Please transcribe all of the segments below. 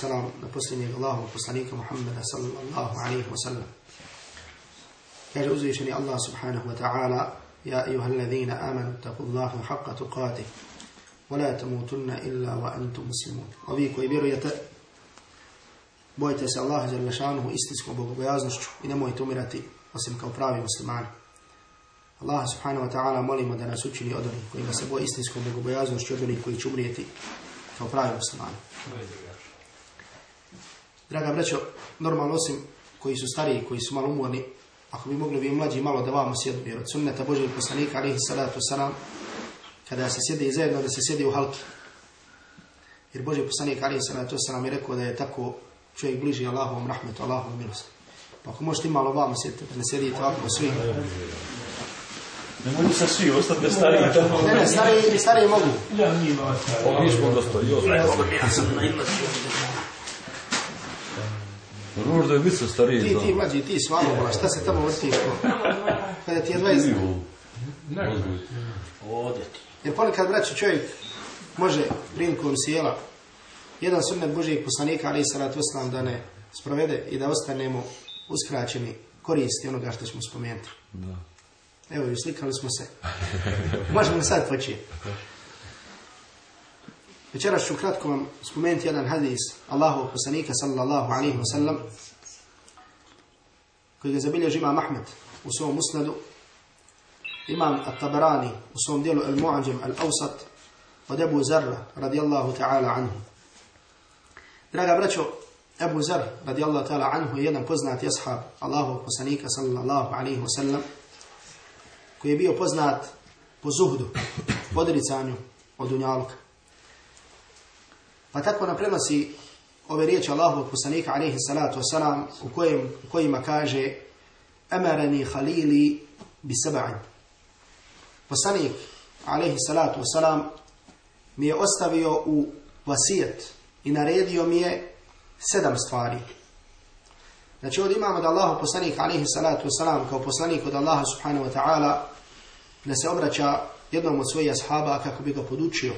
salam na posljednjeg Allahu poslanika Muhammeda sallallahu alaihi wa sallam. Kaže uzvišeni Allah subhanahu wa ta'ala Ja ayuha alladhina amanu taku Allahu haqqa tuqatih wa la tamutunna illa wa antum muslimun. Ovi koji vjerujete bojite se Allaha Jalla šanuhu istinskom bogobojaznošću i nemojte umirati osim kao pravi muslimani. Allah subhanahu wa ta'ala molimo da nas učini od onih kojima se boje istinskom bogobojaznošću od onih koji će umrijeti kao pravi muslimani. Draga braćo, normalno osim koji su stariji, koji su malo umorni, ako bi mogli vi mlađi malo da vamo sjedu, jer od sunneta Božeg poslanika, alihi salatu salam, kada se sjede zajedno, da se sjede u halki. Jer Boži poslanik, alihi salatu salam, je rekao da je tako čovjek bliži Allahovom rahmetu, Allahovom milosti. Pa ako možete malo vamo sjediti, da ne sjedite ovako svi. Ne mogu sa svi, ostati bez stariji. Ne, ne, stariji, stariji mogu. Ja nima. Mi smo dosta i Ružda je biti stariji. Ti, ti mlađi, ti svalo, šta se tamo vrtiš? Kada ti je 20 Ovdje ti. Jer ponekad, braću, čovjek može prilikom sjela jedan sunnet Božijeg poslanika, ali i salatu oslam, da ne sprovede i da ostanemo uskraćeni koristi onoga što ćemo spomenuti. Da. Evo, i slikali smo se. Možemo sad početi. Večeras ću kratko vam spomenuti jedan hadis Allahovog poslanika sallallahu alaihi wa sallam koji ga zabilježi imam Ahmed u svom musnadu imam At-Tabarani u svom dijelu Al-Mu'ađim Al-Awsat od Ebu Zarra radijallahu ta'ala anhu. Draga braćo, Ebu Zar radijallahu ta'ala anhu je jedan poznati ashab Allahovog poslanika sallallahu alaihi wa sallam koji je bio poznat po zuhdu, po odricanju od dunjaluka. Pa tako nam prenosi ove riječi Allahovog poslanika alaihi salatu wasalam u, kojem, u kojima kaže Amarani halili bi saba'an. Poslanik alaihi salatu wasalam mi je ostavio u vasijet i naredio mi je sedam stvari. Znači ovdje imamo da Allah poslanik alaihi salatu wasalam kao poslanik od Allaha subhanahu wa ta'ala da se obraća jednom od svojih ashaba kako bi ga podučio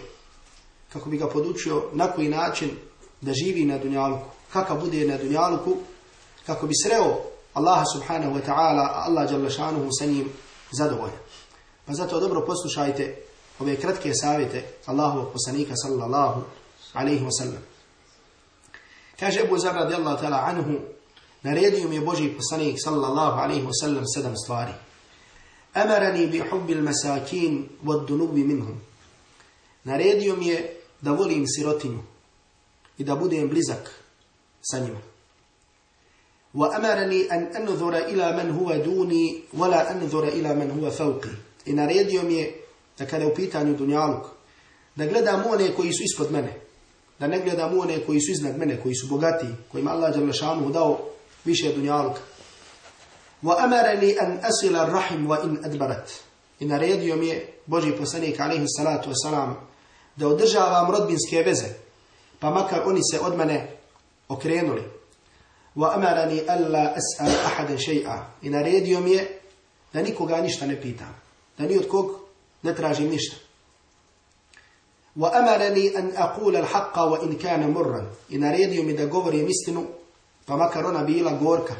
kako bi ga podučio na koji način da živi na dunjaluku, kakav bude na dunjaluku, kako bi sreo Allaha subhanahu wa ta'ala, a Allah jalla šanuhu sa njim zadovoljan. Pa zato dobro poslušajte ove kratke savjete Allahovog poslanika sallallahu alaihi wa sallam. Kaže Ebu Zar radijallahu ta'ala anhu, naredio mi je Boži poslanik sallallahu alaihi wa sallam sedam stvari. Amarani bi hubbil masakin wa dunubi minhum. Naredio mi je da volim sirotinju i da budem blizak sa njima. Wa amarani an anzura ila man huwa duni wala anzura ila man huwa fawqi. I naredio mi je da kada je u pitanju dunjaluk, da gledam one koji su ispod mene, da ne gledam one koji su iznad mene, koji su bogati, kojima Allah dželle šanuhu dao više dunjaluka. An asila rahim wa in adbarat. I naredio mi je Boži poslanik alaihi salatu wasalam da održavam rodbinske veze, pa makar oni se od mene okrenuli. Wa amarani alla as'al ahada shay'a. I naredio mi je da nikoga ništa ne pitam, da ni od kog ne tražim ništa. Wa amarani an aqula al-haqqa wa in kana murran. I naredio mi da govorim istinu, pa makar ona bila gorka.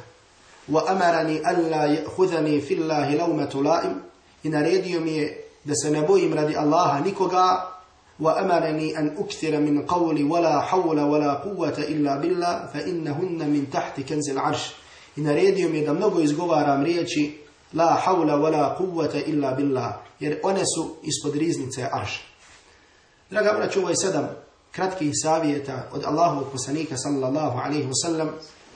Wa amarani alla ya'khudhani fillahi lawmatu la'im. I naredio mi je da se ne bojim radi Allaha nikoga وأمرني أن أكثر من قولي ولا حول ولا قوة إلا بالله فإنهن من تحت كنز العرش I naredio mi je da mnogo izgovaram riječi La hawla wala quwwata illa billah jer one su ispod riznice arša. Draga braću, ovo je sedam kratkih savjeta od Allahovog poslanika sallallahu alaihi wasallam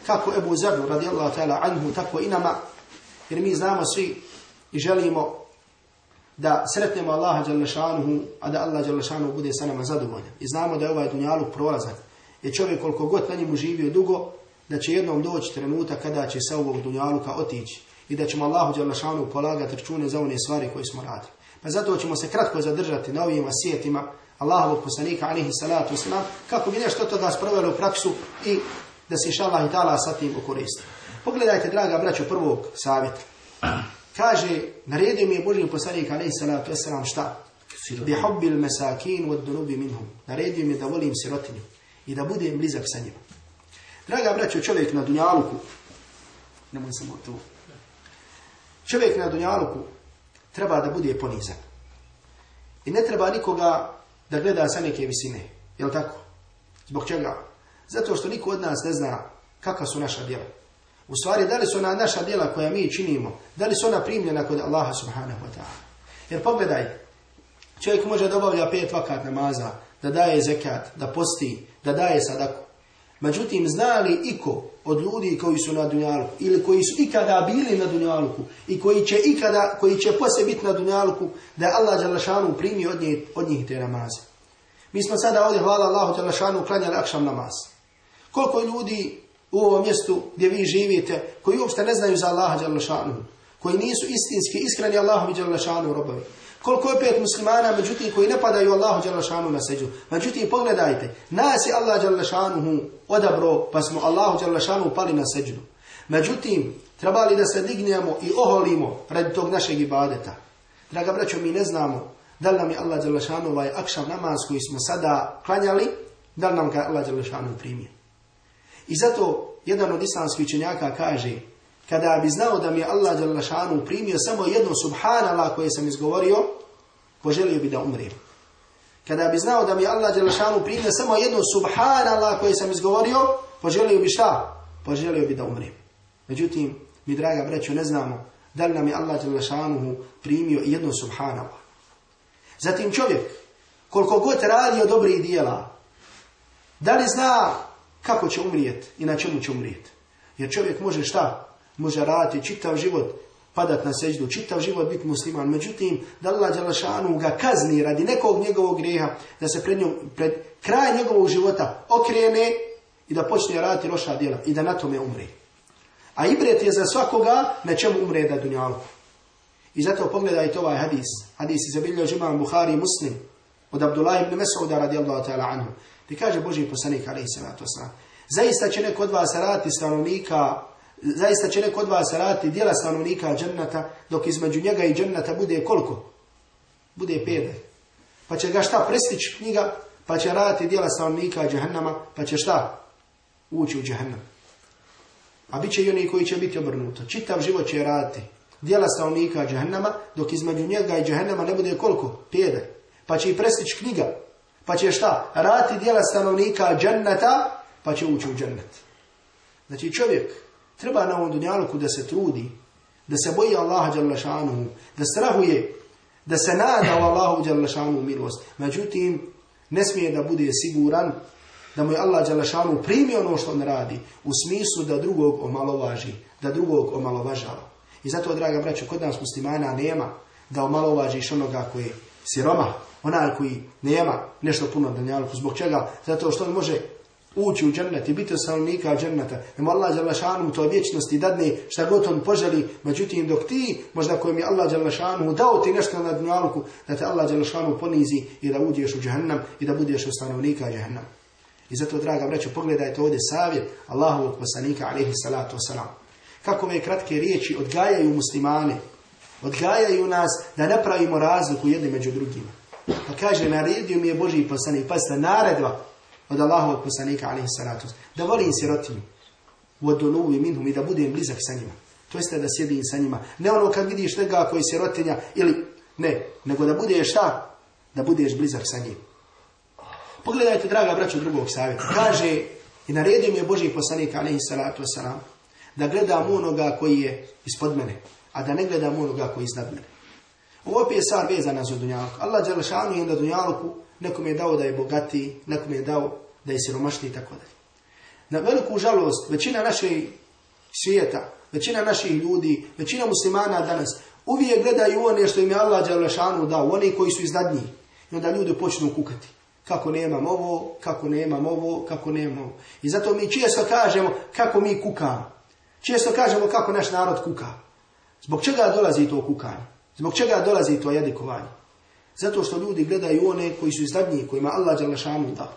kako Ebu Zarru radijallahu ta'ala anhu tako i nama jer mi znamo svi i želimo da sretnemo Allaha Đalešanuhu, a da Allah Đalešanuhu bude sa nama zadovoljan. I znamo da je ovaj dunjaluk prolazak. Jer čovjek koliko god na njemu živio dugo, da će jednom doći trenutak kada će sa ovog dunjaluka otići. I da ćemo Allahu Đalešanuhu polagati račune za one stvari koje smo radili. Pa zato ćemo se kratko zadržati na ovim vasijetima Allahovog poslanika alihi salatu wasalam, kako bi nešto toga sproveli u praksu i da se inša Allah i ta'ala sa tim okoristi. Pogledajte, draga braću, prvog savjeta. Kaže, naredio mi je Božji poslanik alaihi salatu wasalam šta? bi hubbil mesakin od dunubi minhum. Naredio mi je da volim sirotinju i da budem blizak sa njima. Draga braćo, čovjek na Dunjaluku, nemoj samo tu, čovjek na Dunjaluku treba da bude ponizan. I ne treba nikoga da gleda sa neke visine. Jel tako? Zbog čega? Zato što niko od nas ne zna kakva su naša djela. U stvari, da li su ona naša djela koja mi činimo, da li su ona primljena kod Allaha subhanahu wa ta'ala. Jer pogledaj, čovjek može da obavlja pet vakat namaza, da daje zekat, da posti, da daje sadaku. Međutim, zna li iko od ljudi koji su na Dunjaluku ili koji su ikada bili na Dunjaluku i koji će ikada, koji će poslije biti na Dunjaluku, da je Allah Đalašanu primio od njih, od njih te namaze. Mi smo sada ovdje, hvala Allahu Đalašanu, klanjali akšam namaz. Koliko ljudi u ovom mjestu gdje vi živite, koji uopšte ne znaju za Allaha Đalašanu, koji nisu istinski, iskreni Allahu Đalašanu robovi. Koliko je pet muslimana, međutim, koji ne padaju Allahu Đalašanu na seđu. Međutim, pogledajte, nas je Allah Đalašanu odabro, pa smo Allahu Đalašanu pali na seđu. Međutim, trebali da se dignemo i oholimo radi tog našeg ibadeta. Draga braćo, mi ne znamo da li nam je Allah Đalašanu ovaj akšav namaz koji smo sada klanjali, da li nam ga Allah Đalašanu primio. I zato jedan od islamskih učenjaka kaže, kada bi znao da mi je Allah Đalašanu primio samo jedno subhanallah koje sam izgovorio, poželio bi da umrem. Kada bi znao da mi je Allah Đalašanu primio samo jedno subhanallah koje sam izgovorio, poželio bi šta? Poželio bi da umrem. Međutim, mi draga braćo ne znamo da li nam je Allah Đalašanu primio jedno subhanallah. Zatim čovjek, koliko god radio dobrih dijela, da li zna kako će umrijeti i na čemu će umrijeti? Jer čovjek može šta? Može raditi čitav život, padat na seždu, čitav život biti musliman. Međutim, da Allah Đalašanu ga kazni radi nekog njegovog grijeha, da se pred, njom, pred kraj njegovog života okrene i da počne raditi loša djela i da na tome umre. A ibret je za svakoga na čemu umre da dunjalu. I zato pogledajte ovaj hadis. Hadis izabilio imam Buhari Muslim od Abdullah ibn Mas'uda radijallahu ta'ala anhu. Ti kaže Boži poslanik alaihi salatu wasalam. Zaista će neko od vas raditi stanovnika zaista će neko od vas raditi dijela stanovnika džennata, dok između njega i džennata bude koliko? Bude pede. Pa će ga šta prestići knjiga, pa će raditi dijela stanovnika džahannama, pa će šta? Ući u džahannam. A bit će i oni koji će biti obrnuto. Čitav život će raditi dijela stanovnika džahannama, dok između njega i džahannama ne bude koliko? Pede. Pa će i prestići knjiga. Pa će šta? Raditi dijela stanovnika džennata, pa će ući u džennet. Znači čovjek treba na ovom dunjaluku da se trudi, da se boji Allaha Đalešanuhu, da strahuje, da se nada u Allahu Đalešanuhu milost. Međutim, ne smije da bude siguran da mu je Allah Đalešanuhu primio ono što on radi, u smislu da drugog omalovaži, da drugog omalovažava. I zato, draga braćo, kod nas muslimana nema da omalovažiš onoga koji je siroma, onaj koji nema nešto puno na dunjaluku. Zbog čega? Zato što on može ući u džennet i biti stanovnika dženneta. Nemo Allah Đalešanu u toj vječnosti dadne šta god on poželi, međutim dok ti, možda kojem je Allah Đalešanu dao ti nešto na dunjalku, da te Allah Đalešanu ponizi i da uđeš u džahannam i da budeš u stanovnika. I zato, draga braćo, pogledajte ovdje savjet Allahovog poslanika, alaihi salatu wasalam. Kako ove kratke riječi odgajaju muslimane, odgajaju nas da napravimo razliku jedni među drugima. Pa kaže, naredio mi je Boži poslanik, pazite, naredba od Allahovog poslanika, alaihi salatu da volim sirotinju, odonuvi minhum i da budem blizak sa njima. To jeste da sjedim sa njima. Ne ono kad vidiš njega koji sirotinja, ili ne, nego da budeš šta? Da budeš blizak sa njim. Pogledajte, draga braćo, drugog savjeta. Kaže, i naredio mi je Boži poslanik, alaihi salatu wasalam, da gledam onoga koji je ispod mene, a da ne gledam onoga koji je iznad mene. Ovo je stvar vezana za dunjalku. Allah Đelešanu je na dunjalku nekom je dao da je bogati, nekom je dao da je siromašni i tako dalje. Na veliku žalost, većina našeg svijeta, većina naših ljudi, većina muslimana danas, uvijek gledaju one što im je Allah Đelešanu dao, oni koji su iznad njih. I onda ljudi počnu kukati. Kako nemam ovo, kako nemam ovo, kako nemam ovo. I zato mi često kažemo kako mi kukamo. Često kažemo kako naš narod kuka. Zbog čega dolazi to kukanje? Zbog čega dolazi to jadikovanje? Zato što ljudi gledaju one koji su iznad kojima Allah Đalešanu dao.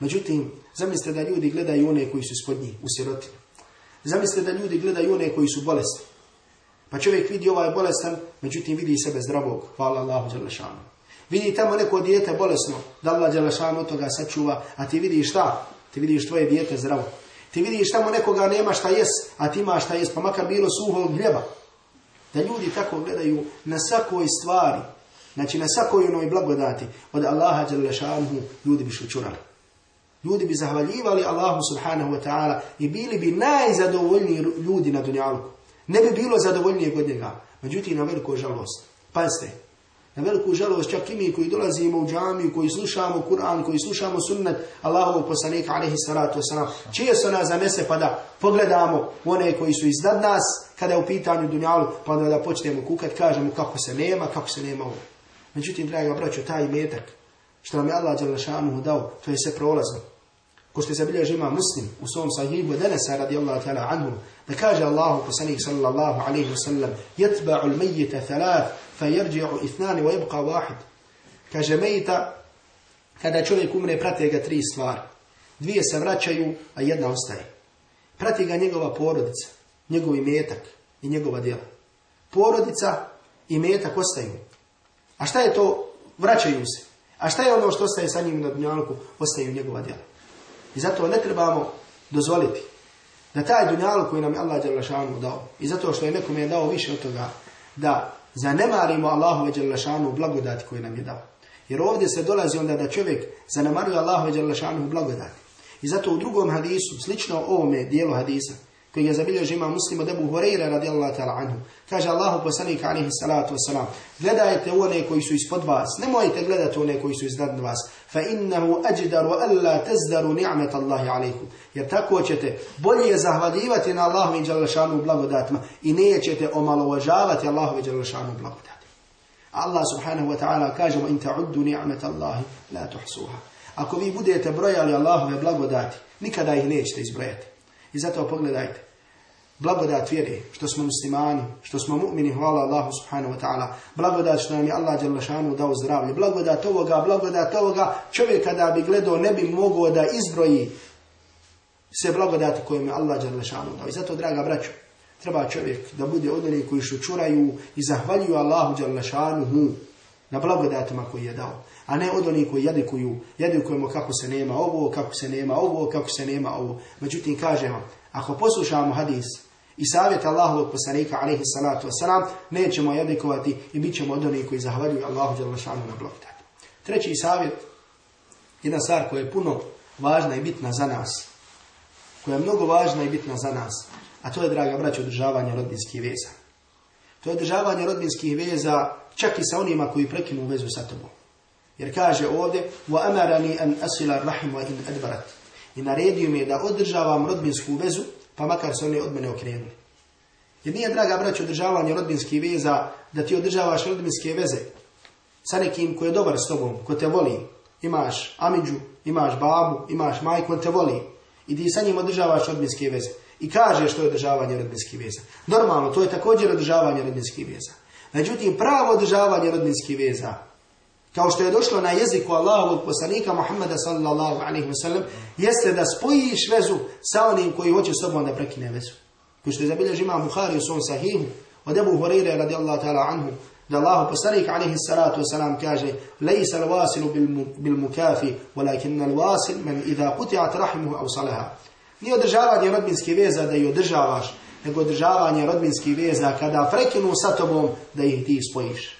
Međutim, zamislite da ljudi gledaju one koji su ispod njih, u sirotinu. Zamislite da ljudi gledaju one koji su bolesni. Pa čovjek vidi ovaj bolestan, međutim vidi sebe zdravog. Hvala Allahu Đalešanu. Vidi tamo neko dijete bolesno, da Allah Đelešanu od toga sačuva, a ti vidiš šta? Ti vidiš tvoje dijete zdravo. Ti vidiš tamo nekoga nema šta jes, a ti imaš šta jes, pa makar bilo suho gljeba. Da ljudi tako gledaju na svakoj stvari, znači na svakoj onoj blagodati od Allaha Đelešanu ljudi bi šučurali. Ljudi bi zahvaljivali Allahu subhanahu wa ta'ala i bili bi najzadovoljniji ljudi na dunjalku. Ne bi bilo zadovoljnije od njega. Međutim, na veliku žalost. Pazite, na veliku žalost čak i mi koji dolazimo u džamiju, koji slušamo Kur'an, koji slušamo sunnet Allahovog poslanika alaihi salatu wasalam, često nas zanese pa da pogledamo one koji su iznad nas, kada je u pitanju dunjalu, pa da počnemo kukat, kažemo kako se nema, kako se nema ovo. Međutim, draga braćo, taj metak, što nam je Allah Đalešanuhu dao, to je sve prolazno. Ko što je zabilježi ima muslim u svom sahibu Denesa radijallahu ta'ala anhu, da kaže Allahu poslanik sallallahu alaihi wasallam, jetba'u l-mejita thalath, ithnani wa jebqa wahid. Kaže mejita, kada čovjek umre, prate ga tri stvari. Dvije se vraćaju, a jedna ostaje. Prati ga njegova porodica, njegov imetak i njegova djela. Porodica i imetak ostaju. A šta je to? Vraćaju se. A šta je ono što ostaje sa njim na dunjalku? Ostaju njegova djela. I zato ne trebamo dozvoliti da taj dunjaluk koji nam je Allah dao i zato što je nekom je dao više od toga da zanemarimo Allahu Đalešanu blagodati koji nam je dao. Jer ovdje se dolazi onda da čovjek zanemaruje Allahu Đalešanu blagodati. I zato u drugom hadisu, slično ovome dijelu hadisa, koji je zabilježio ima muslim od Ebu Hureyre radijallahu ta'ala anhu. Kaže Allahu poslanik alihi salatu wasalam, gledajte one koji su ispod vas, nemojte gledati one koji su iznad vas, fa innahu ajdaru alla tazdaru ni'met Allahi alaikum. Jer tako ćete bolje zahvaljivati na Allahu i Đalešanu blagodatima i nećete omalovažavati Allahu i Đalešanu blagodati. Allah subhanahu wa ta'ala kaže wa in ta'uddu ni'met Allahi la tuhsuha. Ako vi budete brojali Allahove blagodati, nikada ih nećete izbrojati. I zato pogledajte. Blagodat vjere, što smo muslimani, što smo mu'mini, hvala Allahu subhanahu wa ta'ala. Blagodat što nam je Allah Đalešanu dao zdravlje. Blagodat ovoga, blagodat ovoga. Čovjek kada bi gledao ne bi mogao da izbroji sve blagodati koje mi Allah Đalešanu dao. I zato, draga braćo, treba čovjek da bude od koji šučuraju i zahvaljuju Allahu Đalešanu na blagodatima koji je dao. A ne od onih koji jedikuju, jedikujemo kako se nema ovo, kako se nema ovo, kako se nema ovo. Međutim, kažemo, ako poslušamo hadis i savjet Allahovog poslanika, alaihi salatu wasalam, nećemo jedikovati i bit ćemo od onih koji zahvaljuju Allahu Đalešanu na blagodati. Treći savjet, jedna stvar koja je puno važna i bitna za nas, koja je mnogo važna i bitna za nas, a to je, draga braća, održavanje rodbinskih veza. To je održavanje rodbinskih veza čak i sa onima koji prekinu vezu sa tobom. Jer kaže ovdje, وَأَمَرَنِي أَنْ أَسِلَ الرَّحِمُ وَإِنْ أَدْبَرَتْ I naredio mi je da održavam rodbinsku vezu, pa makar se oni od mene okrenuli. Jer nije, draga braća, održavanje rodbinskih veza, da ti održavaš rodbinske veze sa nekim ko je dobar s tobom, ko te voli. Imaš amiđu, imaš babu, imaš majku, on te voli. I ti sa njim održavaš rodbinske veze. I kažeš što je održavanje rodbinskih veza. Normalno, to je također održavanje rodbinskih veza. Međutim, pravo održavanje rodbinskih veza, kao što je došlo na jeziku Allahovog poslanika Muhammeda sallallahu alaihi wa sallam, jeste da spojiš vezu sa onim koji hoće sobom da prekine vezu. Kao što je zabilježi imam Bukhari u svom sahihu, od Ebu Hureyre radijallahu ta'ala anhu, da Allahu poslanik alaihi salatu wasalam kaže lejsa l-wasilu bil mukafi, walakin l-wasil men idha kutiat rahimuhu au salaha. Nije održavanje rodbinskih veza da ih održavaš, nego održavanje rodbinskih veza kada prekinu sa tobom da ih ti spojiš.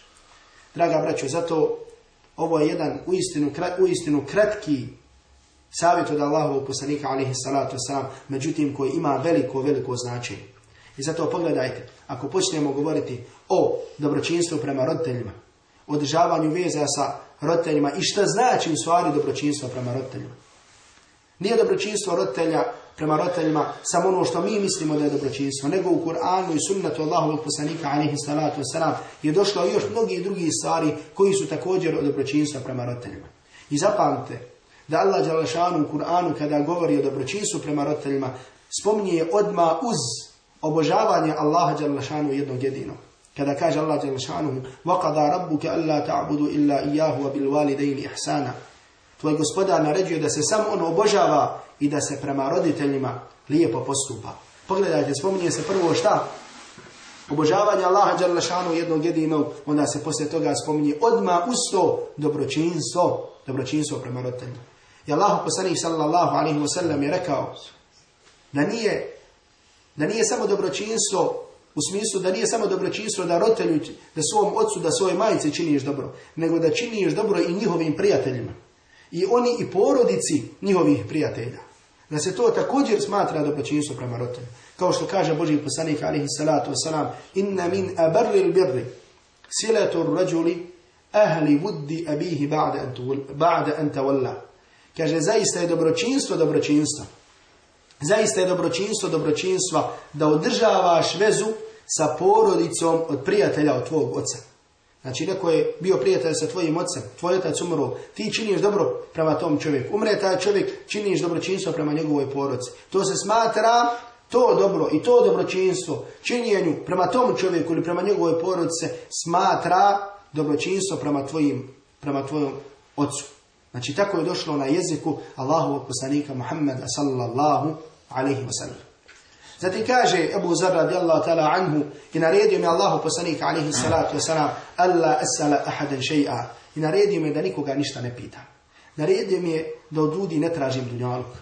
Draga braćo, zato ovo je jedan uistinu, uistinu kratki savjet od Allahovog poslanika alaihi salatu wasalam, međutim koji ima veliko, veliko značenje. I zato pogledajte, ako počnemo govoriti o dobročinstvu prema roditeljima, održavanju veza sa roditeljima i šta znači u stvari dobročinstvo prema roditeljima. Nije dobročinstvo roditelja prema roditeljima samo ono što mi mislimo da je dobročinstvo, nego u Kur'anu i sunnetu Allahovog poslanika alaihi salatu wasalam je došlo još mnogi drugi stvari koji su također od dobročinstva prema roditeljima. I zapamte da Allah Đalešanu u Kur'anu kada govori o dobročinstvu prema roditeljima spominje odma uz obožavanje Allaha Đalešanu jednog jedinog. Kada kaže Allah Đalešanu وَقَدَا رَبُّكَ أَلَّا تَعْبُدُ إِلَّا إِيَّهُ وَبِالْوَالِدَيْنِ إِحْسَانًا Tvoj gospodar naređuje da se samo on obožava i da se prema roditeljima lijepo postupa. Pogledajte, spominje se prvo šta? obožavanja Allaha Đalešanu jednog jedinog, onda se poslije toga spominje odmah usto dobročinstvo, dobročinstvo prema roditeljima. I Allah poslanik sallallahu alaihi wa sallam je rekao da nije, da nije samo dobročinstvo u smislu da nije samo dobročinstvo da roditelju, da svom ocu, da svojoj majici činiš dobro, nego da činiš dobro i njihovim prijateljima. I oni i porodici njihovih prijatelja. Da se to također smatra dobročinstvo prema roditelju. Kao što kaže Boži poslanik alaihi salatu wasalam, inna min abarri birri silatu rađuli ahli vuddi abihi ba'da an tawalla. Kaže, zaista je dobročinstvo dobročinstva. Zaista je dobročinstvo dobročinstva da održavaš vezu sa porodicom od prijatelja od tvog oca. Znači, neko je bio prijatelj sa tvojim ocem, tvoj otac umro, ti činiš dobro prema tom čovjeku. Umre taj čovjek, činiš dobročinstvo prema njegovoj porodci. To se smatra to dobro i to dobročinstvo činjenju prema tom čovjeku ili prema njegovoj porodice smatra dobročinstvo prema tvojim, prema tvojom ocu. Znači tako je došlo na jeziku Allahovog poslanika Muhammeda sallallahu alaihi wa sallam. Zatim kaže Abu Zar radijallahu ta'ala anhu i naredio mi Allahu poslanika alaihi salatu wa sallam Allah asala ahadan še'a i naredio mi da nikoga ništa ne pita. Naredio mi je da od ljudi ne tražim dunjaluk.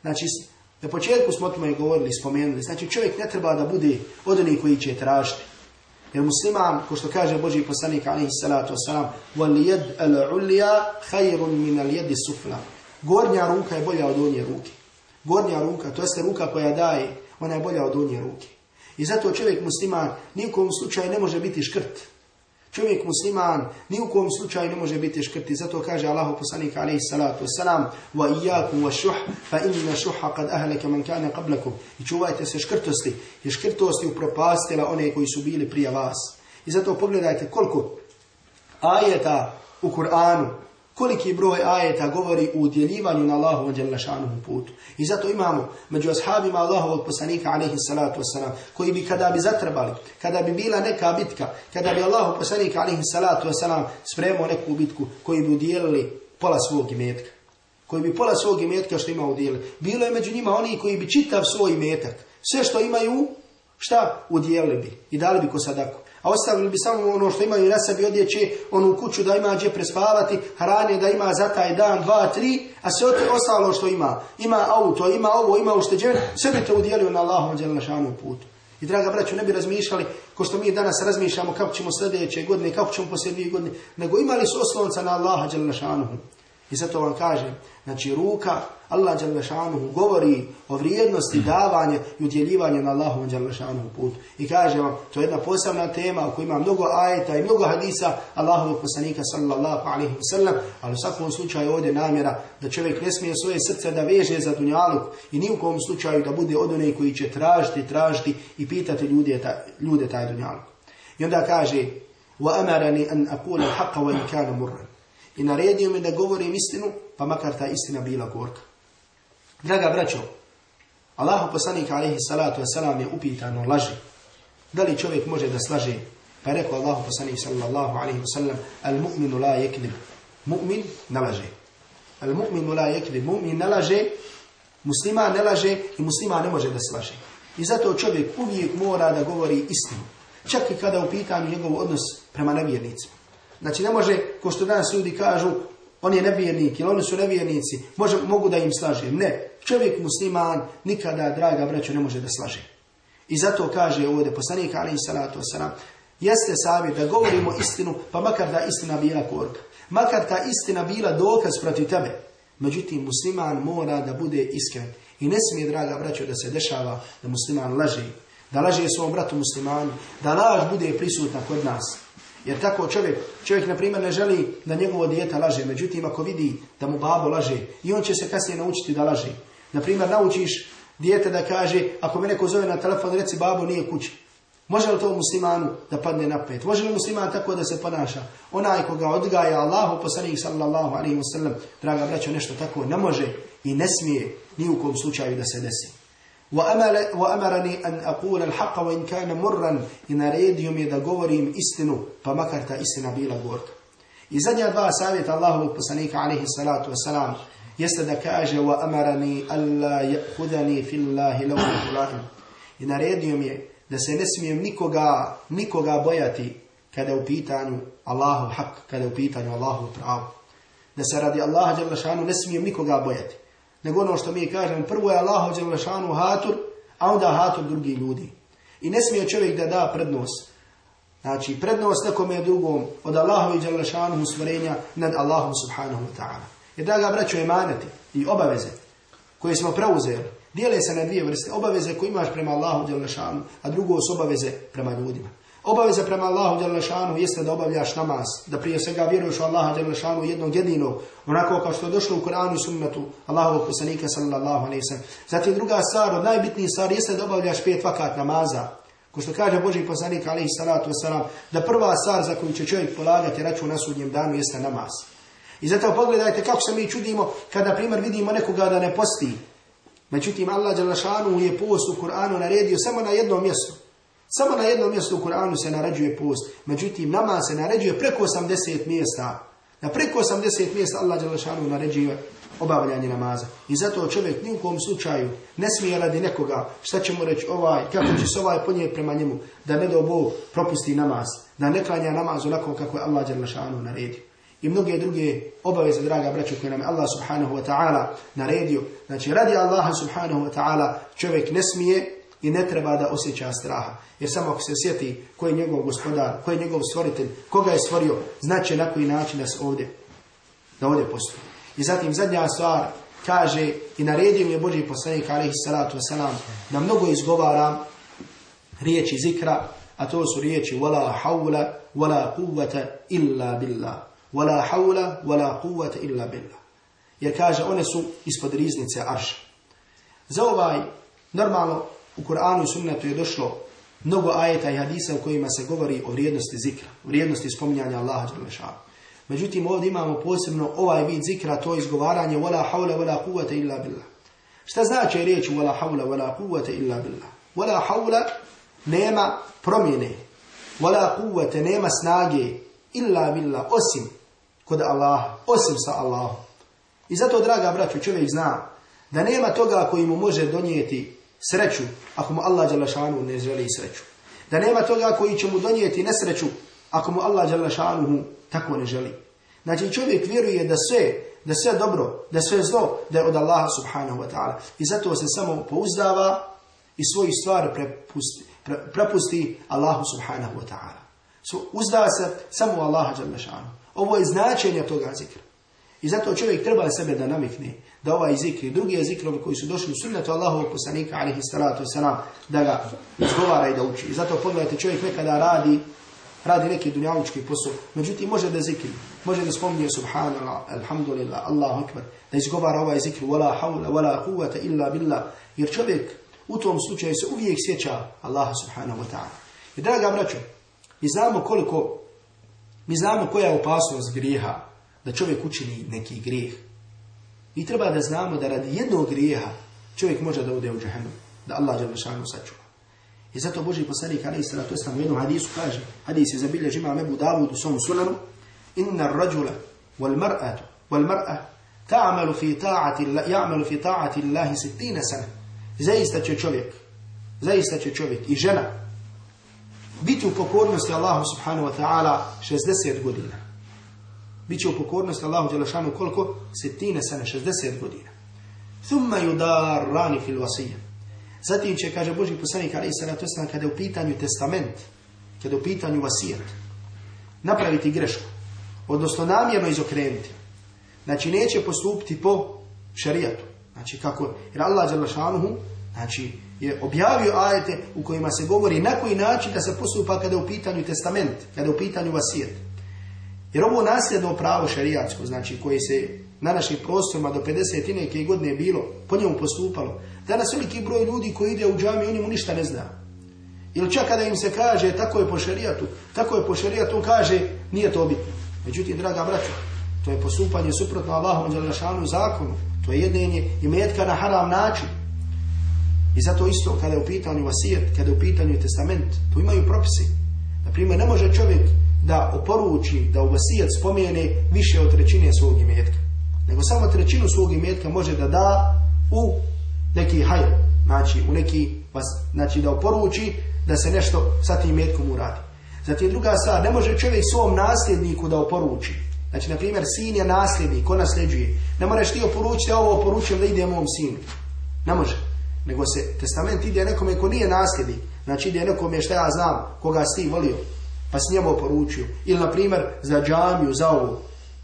Znači, na početku smo o tome govorili, spomenuli. Znači, čovjek ne treba da bude od onih koji će tražiti. Jer musliman, ko što kaže Boži poslanik alaihi salatu wasalam, وَلْيَدْ الْعُلْيَا خَيْرٌ مِنَ الْيَدِ sufla. Gornja ruka je bolja od donje ruke. Gornja ruka, to jeste ruka koja daje, ona je bolja od unje ruke. I zato čovjek musliman ni u kom slučaju ne može biti škrt. Čovjek musliman ni u kom slučaju ne može biti škrt. I Zato kaže Allah poslanik alaihi salatu wasalam wa iyakum wa šuh fa inna šuha kad ahleke man kane qablakum. I čuvajte se škrtosti. Jer škrtosti upropastila one koji su bili prije vas. I zato pogledajte koliko ajeta u Kur'anu koliki broj ajeta govori u udjeljivanju na Allahovom djelašanom putu. I zato imamo među ashabima Allahovog poslanika alaihi salatu wasalam, koji bi kada bi zatrbali, kada bi bila neka bitka, kada bi Allahov poslanik alaihi salatu wasalam spremao neku bitku, koji bi udjelili pola svog imetka. Koji bi pola svog imetka što ima udjelili. Bilo je među njima oni koji bi čitav svoj imetak, sve što imaju, šta udjelili bi i dali bi ko sadaku. A ostavili bi samo ono što imaju na sebi odjeće, onu kuću da ima gdje prespavati, hrane da ima za taj dan, dva, tri, a sve ostalo što ima. Ima auto, ima ovo, ima ušteđen, sve bi to udjelio na Allahom djelašanom putu. I draga braću, ne bi razmišljali, ko što mi danas razmišljamo kako ćemo sljedeće godine, kako ćemo poslije dvije godine, nego imali su oslonca na Allaha djelašanom. I zato vam kažem, znači ruka, Allah Đalešanuhu govori o vrijednosti davanja i udjeljivanja na Allahovom Đalešanuhu putu. I kaže vam, to je jedna posebna tema u kojoj ima mnogo ajeta i mnogo hadisa Allahovog poslanika sallallahu alaihi wa sallam, ali u svakom slučaju ovdje namjera da čovjek ne smije svoje srce da veže za dunjaluk i ni u kom slučaju da bude od onih koji će tražiti, tražiti i pitati ljude, ta, ljude taj dunjaluk. I onda kaže, وَأَمَرَنِي أَنْ أَقُولَ الْحَقَّ وَإِنْ كَانَ مُرًّا i naredio mi da govorim istinu, pa makar ta istina bila gorka. Draga braćo, Allahu poslanik alaihi salatu wasalam je upitano laži. Da li čovjek može da slaže? Pa je rekao Allahu poslanik sallallahu alaihi wasallam al mu'minu la yekdib. Mu'min ne laže. Al mu'minu la yekdib. Mu'min ne laže, muslima ne laže i muslima ne može da slaže. I zato čovjek uvijek mora da govori istinu. Čak i kada u pitanju njegov odnos prema nevjernicima. Znači ne može, ko što danas ljudi kažu, on je nevjernik ili oni su nevjernici, može, mogu da im slažem. Ne, čovjek musliman nikada, draga braćo, ne može da slaže. I zato kaže ovdje poslanik ali salatu wasalam, jeste savjet da govorimo istinu, pa makar da istina bila korka. Makar ta istina bila dokaz protiv tebe. Međutim, musliman mora da bude iskren. I ne smije, draga braćo, da se dešava da musliman laže. Da laže svom bratu muslimanu. Da laž bude prisutna kod nas. Jer tako čovjek, čovjek na primjer ne želi da njegovo dijete laže, međutim ako vidi da mu babo laže i on će se kasnije naučiti da laže. Na primjer naučiš dijete da kaže ako me neko zove na telefon reci babo nije kući. Može li to muslimanu da padne na pet? Može li musliman tako da se ponaša? Onaj koga odgaja Allahu poslanik sallallahu alaihi wa sallam, draga braćo, nešto tako ne može i ne smije ni u kom slučaju da se desi. وأمرني أن أقول الحق وإن كان مرا. إن ريدي مي دا غوريم إستنو. فمكرت إستنا بيلا غورت. إذن يدعى سابت الله بسنيك عليه الصلاة والسلام. يستد كاجة وأمرني ألا يأخذني في الله لو الحلائم إن ريدي مي دا سنسمي نيكوغا نيكوغا بياتي kada upitanju Allahu hak, kada upitanju Allahu pravo. Da se radi Allaha džemlašanu ne smijem nikoga bojati. Nego ono što mi kažemo, prvo je Allahu Đelešanu hatur, a onda hatur drugi ljudi. I ne smije čovjek da da prednost. Znači, prednost nekome drugom od Allahovi Đelešanu stvorenja nad Allahom subhanahu wa ta'ala. Jer draga braćo emaneti i obaveze koje smo preuzeli, dijele se na dvije vrste. Obaveze koje imaš prema Allahu Đelešanu, a drugo su obaveze prema ljudima. Obaveza prema Allahu Đelešanu jeste da obavljaš namaz, da prije svega vjeruješ u Allaha Đelešanu jednog jedinog, onako kao što je došlo u Koranu i sunnetu Allahovog poslanika sallallahu alaihi sallam. Zatim druga stvar, od najbitnijih stvari jeste da obavljaš pet vakat namaza. Ko što kaže Boži poslanik alaihi salatu wasalam, da prva stvar za koju će čovjek polagati račun na sudnjem danu jeste namaz. I zato pogledajte kako se mi čudimo kada, primjer, vidimo nekoga da ne posti. Međutim, Allah Đelešanu je post u Kur'anu naredio samo na jednom mjestu. Samo na jednom mjestu u Kur'anu se naređuje post. Međutim, nama se naređuje preko 80 mjesta. Na preko 80 mjesta Allah Đelešanu naređuje obavljanje namaza. I zato čovjek ni u kom slučaju ne smije radi nekoga šta će mu reći ovaj, kako će se ovaj ponijeti prema njemu, da ne do Bog propusti namaz, da ne klanja namaz onako kako je Allah Đelešanu naredio i mnoge druge obaveze, draga braćo, koje nam je Allah subhanahu wa ta'ala naredio. Znači, radi Allaha subhanahu wa ta'ala čovjek ne smije i ne treba da osjeća straha. Jer samo ako se sjeti ko je njegov gospodar, ko je njegov stvoritelj, koga je stvorio, znači na koji način da se ovdje, da ovdje postoji. I zatim zadnja stvar kaže i naredio mi je Boži poslanik alaihi salatu wasalam da mnogo izgovara riječi zikra, a to su riječi wala hawla wala quvvata illa billah. Wala hawla wala quvvata illa billah. Jer kaže one su ispod riznice arša. Za ovaj normalno u Kur'anu i sunnetu je došlo mnogo ajeta i hadisa u kojima se govori o vrijednosti zikra, vrijednosti spominjanja Allaha dželle Međutim ovdje imamo posebno ovaj vid zikra, to izgovaranje wala hawla wala quvvata illa billah. Šta znači riječ wala hawla wala quvvata illa billah? Wala hawla nema promjene. Wala quvvata nema snage illa billah osim kod Allaha, osim sa Allahom. I zato, draga braću, čovjek zna da nema toga koji mu može donijeti sreću ako mu Allah Đalašanu ne želi sreću. Da nema toga koji će mu donijeti nesreću ako mu Allah Đalašanu tako ne želi. Znači čovjek vjeruje da sve, da sve dobro, da sve zlo, da je od Allaha subhanahu wa ta'ala. I zato se samo pouzdava i svoji stvari prepusti, pre, prepusti Allahu subhanahu wa ta'ala. So, uzda se samo Allaha Đalašanu. Ovo je značenje toga zikra. I zato čovjek treba sebe da namikne da ovaj zikr i drugi zikrovi koji su došli u sunnetu Allahovog poslanika alihi salatu wasalam da ga izgovara i da uči. I zato pogledajte čovjek nekada radi radi neki dunjavučki posao, međutim može da zikri, može da spominje subhanallah, alhamdulillah, Allahu akbar, da izgovara ovaj zikr, wala hawla, wala quvvata illa billah, jer čovjek u tom slučaju se uvijek sjeća Allaha subhanahu wa ta'ala. I draga braćo, mi znamo koliko, mi znamo koja je opasnost grijeha, da čovjek učini neki grijeh. I treba da znamo da radi jednog grijeha čovjek može da ode u džahennem, da Allah dželle šanu sačuva. I zato Boži poslanik alejhi salatu vesselam u jednom hadisu kaže, hadis je zabilježi imam Abu Davud u svom sunanu, inna ar-rajula wal mar'atu wal mar'a ta'malu fi ta'ati ya'malu fi ta'ati Allah 60 sana. Zaista će čovjek, zaista će čovjek i žena biti u pokornosti Allahu subhanahu wa ta'ala 60 godina. Biće u pokornosti Allahu Đelešanu koliko? Setine sane, 60 godina. Thumma yudar rani fil vasija. Zatim će, kaže Boži poslanik, ali to sam, kada je u pitanju testament, kada je u pitanju vasijet, napraviti grešku, odnosno namjerno izokrenuti. Znači, neće postupiti po šarijatu. Znači, kako, jer Allah Đelešanuhu, znači, je objavio ajete u kojima se govori na koji način da se postupa kada je u pitanju testament, kada je u pitanju vasijet. Jer ovo nasljedno pravo šarijatsko, znači koje se na našim prostorima do 50 i neke godine bilo, po njemu postupalo. Danas veliki broj ljudi koji ide u džami, oni mu ništa ne zna. Ili čak kada im se kaže tako je po šarijatu, tako je po šarijatu, kaže nije to bitno. Međutim, draga braćo, to je postupanje suprotno Allahom Đalešanu zakonu. To je jedenje i metka na haram način. I zato isto kada je u pitanju vasijet, kada je u pitanju testament, tu imaju propisi. Naprimjer, ne može čovjek da oporuči, da u vasijet spomene više od trećine svog imetka. Nego samo trećinu svog imetka može da da u neki hajr. Znači, u neki, znači da oporuči da se nešto sa tim metkom uradi. Zatim druga stvar, ne može čovjek svom nasljedniku da oporuči. Znači, na primjer, sin je nasljednik, ko nasljeđuje. Ne moraš ti oporučiti, ovo oporučujem da ide mom sinu. Ne može. Nego se testament ide nekome ko nije nasljednik. Znači ide nekome šta ja znam, koga si volio. Pa s njemu oporučio. Ili, na primjer, za džamiju, za ovo.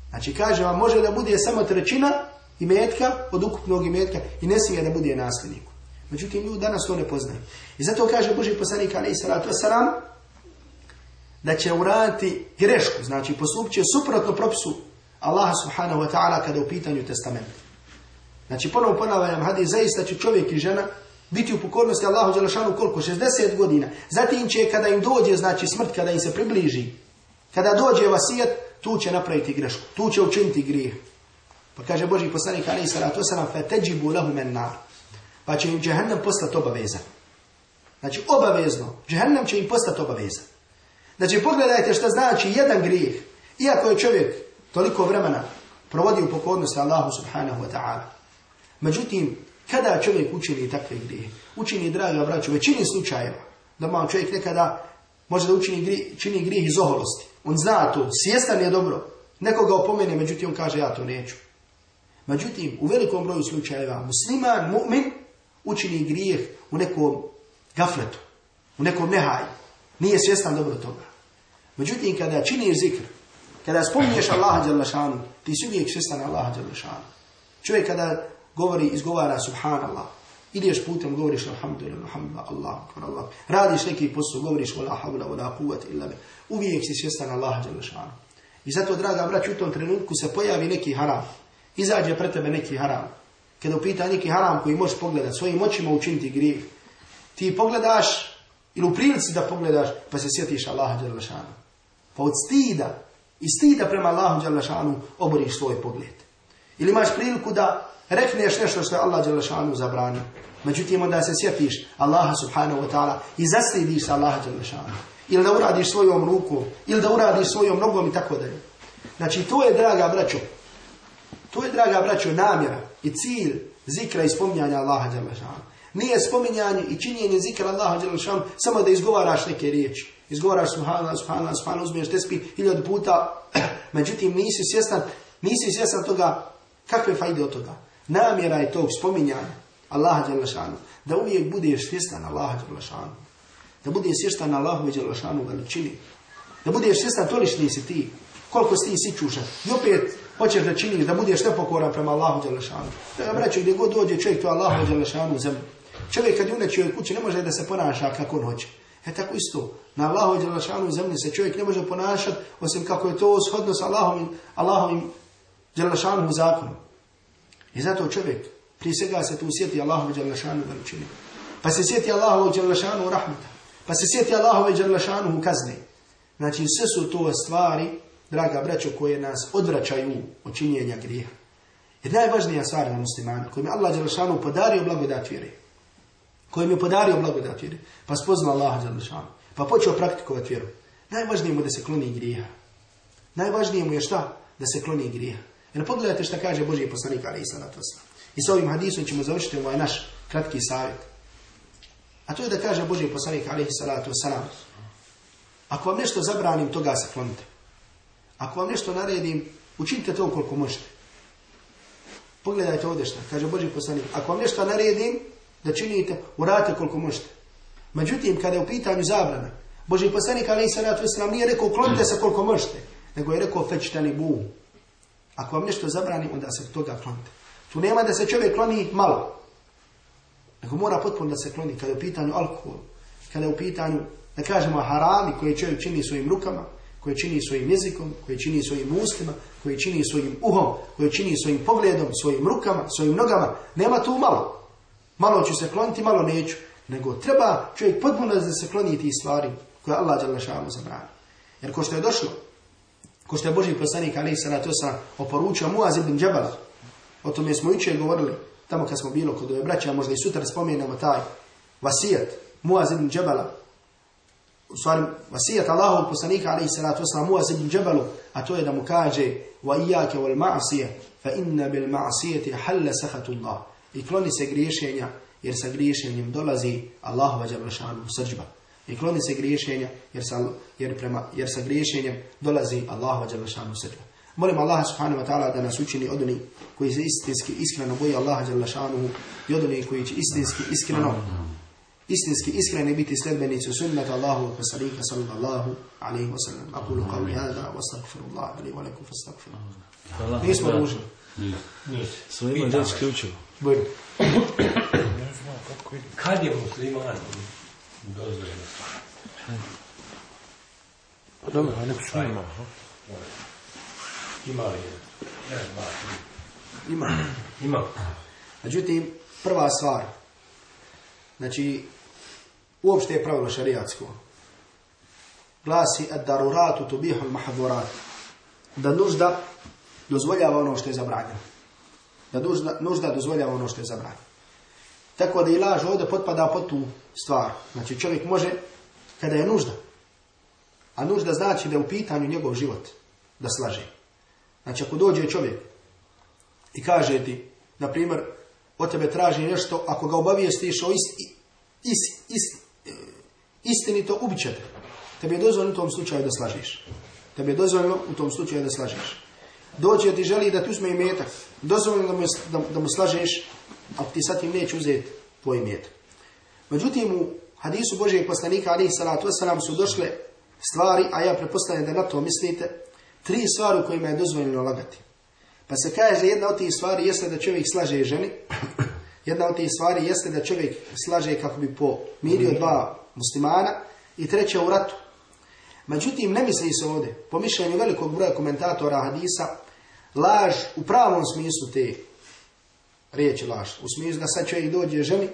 Znači, kaže vam, može da bude samo trećina imetka od ukupnog imetka i ne smije da bude nasljedniku. Međutim, ljudi danas to ne poznaju. I zato kaže Boži poslanik alaih salatu wasalam, da će uraditi grešku, znači postupit će suprotno propisu Allaha subhanahu wa ta'ala kada u pitanju testament. Znači ponovo ponavljam hadis, zaista će čovjek i žena biti u pokornosti Allahu Đelešanu koliko? 60 godina. Zatim će kada im dođe, znači smrt, kada im se približi, kada dođe vasijet, tu će napraviti grešku, tu će učiniti grijeh. Pa kaže Boži poslanik alaih salatu wasalam, feteđibu lahumen nar. Pa će im džehennem postati obavezan. Znači obavezno, džehennem će im postati obavezan. Znači pogledajte što znači jedan grijeh, iako je čovjek toliko vremena provodi u pokornosti Allahu subhanahu wa ta'ala. Međutim, kada čovjek učini takve grijehe, učini, draga braću, većini slučajeva, da malo čovjek nekada može da učini grijeh, čini grijeh iz oholosti. On zna to, svjestan je dobro. Nekoga opomene, međutim on kaže ja to neću. Međutim, u velikom broju slučajeva musliman, mu'min, učini grijeh u nekom gafletu, u nekom nehaju. Nije svjestan dobro toga. Međutim, kada činiš zikr, kada spominješ Allaha Đalešanu, ti si uvijek svjestan Allaha Đalešanu. Čovjek kada govori, izgovara subhanallah, ideš putem, govoriš alhamdulillah, alhamdulillah, Allah, Allah. Radiš neki posao, govoriš wala havla, wala kuvata illa billah. Uvijek si svjestan Allaha Đalešanu. I zato, draga brać, u tom trenutku se pojavi neki haram. Izađe pred tebe neki haram. Kada upita neki haram koji možeš pogledat, svojim očima učiniti grijeh. Ti pogledaš, ili u prilici da pogledaš, pa se sjetiš Allaha Đalešanu. Pa od stida, i stida prema Allahu Đalešanu oboriš svoj pogled. Ili imaš priliku da rekneš nešto što je Allah Đalešanu zabranio. Međutim, onda se sjetiš Allaha subhanahu wa ta'ala i zastidiš se Allaha Đalešanu. Ili da uradiš svojom rukom, ili da uradiš svojom nogom i tako dalje. Znači, to je, draga braćo, to je, draga braćo, namjera i cilj zikra i spominjanja Allaha Đalešanu. Nije spominjanje i činjenje zikra Allaha Đalešanu samo da izgovaraš neke riječi. Izgovaraš subhanallah, subhanallah, subhanallah, uzmiješ tespi hiljadu puta, međutim nisi svjestan, nisi svjestan toga kakve fajde od toga. Namjera je tog spominjanja Allaha Đalešanu, da uvijek budeš svjestan Allaha Đalešanu, da budeš svjestan Allahu Đalešanu veličini, da budeš svjestan tolični si ti, koliko si ti sičušan. I opet hoćeš da činiš, da budeš nepokoran prema Allahu Đalešanu. Da braću, gdje god dođe čovjek to Allahu Đalešanu zemlju. Čovjek kad je u kući ne može da se ponaša kako on hoće. E tako isto, na Allahu Đalešanu u zemlji se čovjek ne može ponašati osim kako je to shodno s Allahovim, Allahovim Đalešanu zakonom. I zato čovjek prije svega se tu sjeti Allahu Đalešanu veličini. Pa se sjeti Allahu Đalešanu rahmeta. Pa se sjeti Allahu Đalešanu kazne. Znači sve su to stvari, draga braćo, koje nas odvraćaju od činjenja grijeha. Jer najvažnija stvar na muslimana, kojim je Allah Đalešanu podario blagodat vjere, kojim je podario blagodat vjere, pa spoznao Allah Đalešanu, pa počeo praktikovati vjeru. Najvažnije mu da se kloni grijeha. Najvažnije mu je šta? Da se kloni grijeha. Jer pogledajte šta kaže Boži poslanik Ali Salatu I s ovim hadisom ćemo završiti ovaj naš kratki savjet. A to je da kaže Boži poslanik Ali Wasalam. Ako vam nešto zabranim, toga se klonite. Ako vam nešto naredim, učinite to koliko možete. Pogledajte ovdje šta. Kaže Boži poslanik. Ako vam nešto naredim, da činite, uradite koliko možete. Međutim, kada je u pitanju zabrana, Boži poslanik Ali Salatu Wasalam nije rekao klonite se koliko možete, nego je rekao fečtani bu. Ako vam nešto zabrani, onda se toga klonite. Tu nema da se čovjek kloni malo. Nego mora potpuno da se kloni kada je u pitanju alkohol, kada je u pitanju, da kažemo, harami koje čovjek čini svojim rukama, koje čini svojim jezikom, koje čini svojim ustima, koje čini svojim uhom, koje čini svojim pogledom, svojim rukama, svojim nogama. Nema tu malo. Malo ću se kloniti, malo neću. Nego treba čovjek potpuno da se kloni tih stvari koje Allah Đalešanu zabrani. Jer ko što je došlo, ko što je Boži poslanik Ali Salatu Osalam oporučio Muaz ibn Džabal, o tome smo jučer govorili, tamo kad smo bilo kod ove braća, možda i sutra spomenemo taj vasijet Muaz ibn Džabala, u stvari vasijet Allahovog poslanika Ali Salatu Osalam Muaz ibn Džabalu, a to je da mu kaže fa inna bil ma'asijeti halle sahatu Allah. I kloni se griješenja, jer sa griješenjem dolazi Allahova Đalešanu srđba. I kloni se griješenja, jer sa, jer prema, jer sa griješenjem dolazi Allahu Đalešanu srđa. Molim Allaha subhanahu wa ta'ala da nas učini od onih koji se istinski iskreno boji Allaha Đalešanu i od onih koji će istinski iskreno istinski iskreni biti sledbenici sunnata Allahu wa salika sallallahu alaihi wa sallam. Akulu qavli hada wa astagfirullah ali wa lakum. Nismo reći. Bujno. Kad je musliman? Dobro, a ima. Ima li je? Ima. Ima. Međutim, prva stvar, znači, uopšte je pravilo šarijatsko. Glasi ad daruratu tubihu al mahdurat. Da nužda dozvoljava ono što je zabranjeno. Da nužda, nužda dozvoljava ono što je zabranjeno. Tako da i laž ovdje potpada pod tu stvar. Znači čovjek može, kada je nužda, a nužda znači da je u pitanju njegov život, da slaže. Znači ako dođe čovjek i kaže ti, na primjer, od tebe traži nešto, ako ga obavijestiš o ist, is, is, istinito, ubit će te. Tebi je dozvoljeno u tom slučaju da slažeš. Tebi je dozvoljeno u tom slučaju da slažeš. Dođe ti želi da ti uzme imetak. Dozvoljeno da mu, da, da mu slažeš, ali ti sad im neće uzeti tvoj imetak. Međutim, u hadisu Božijeg poslanika, alihi salatu wasalam, su došle stvari, a ja prepostavljam da na to mislite, tri stvari u kojima je dozvoljeno lagati. Pa se kaže, jedna od tih stvari jeste da čovjek slaže ženi, jedna od tih stvari jeste da čovjek slaže kako bi pomirio dva muslimana i treća u ratu. Međutim, ne misli se ovdje, po mišljenju velikog broja komentatora hadisa, laž u pravom smislu te riječi laž. U smislu da sad čovjek dođe ženi,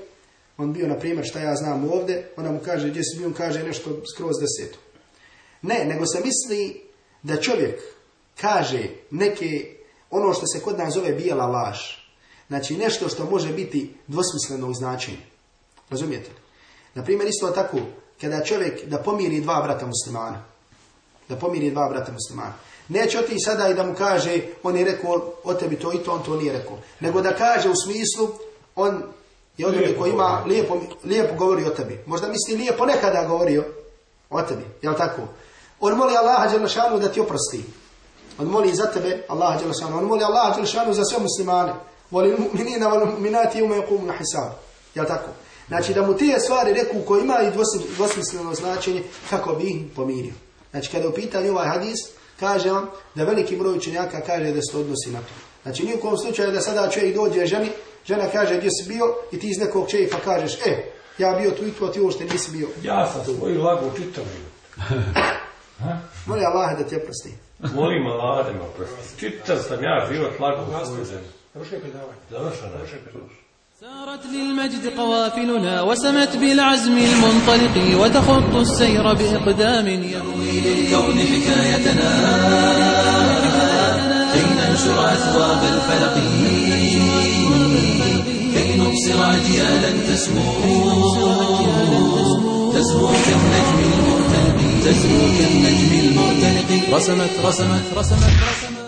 on bio, na primjer, šta ja znam ovdje, ona mu kaže, gdje si bio, on kaže nešto skroz desetu. Ne, nego se misli da čovjek kaže neke, ono što se kod nas zove bijela laž. Znači nešto što može biti dvosmisleno u značenju. Razumijete? Naprimjer, isto tako, kada čovjek da pomiri dva brata muslimana, da pomiri dva brata muslimana, neće otići sada i da mu kaže, on je rekao o tebi to i to, on to nije rekao. Nego da kaže u smislu, on je od koji ima, lijepo, lijepo govori o tebi. Možda misli lijepo nekada govorio o tebi, jel tako? On moli Allaha Đelešanu da ti oprosti. On moli za tebe Allaha Đelešanu. On moli Allaha Đelešanu za sve muslimane. Voli mu'minina wal mu'minati ume yaqumu na hisab. Jel tako? Znači da mu te stvari reku koji ima i dvosmisleno značenje kako bi ih pomirio. Znači kada je u pitanju ovaj hadis, kaže vam da veliki broj učenjaka kaže da se to odnosi na to. Znači ni u kom slučaju da sada čovjek dođe ženi, žena kaže gdje si bio i ti iz nekog čovjeka kažeš, e, ja bio tu i tu, a ti uopšte nisi bio. Ja sam svoj lagu čitav. Moli Allah da ti oprosti. Molim Allah da me oprosti. Čitav sam ja život lagu u svoju zemlju. Završaj predavanje. Završeno je. سارت للمجد قوافلنا وسمت بالعزم المنطلق وتخط السير بإقدام يروي للكون حكايتنا. كي ننشر أثواب الفلق. كي نبصر أجيالا تسمو. تسمو كالنجم المرتلق. تسمو كالنجم المرتلق. رسمت رسمت رسمت, رسمت.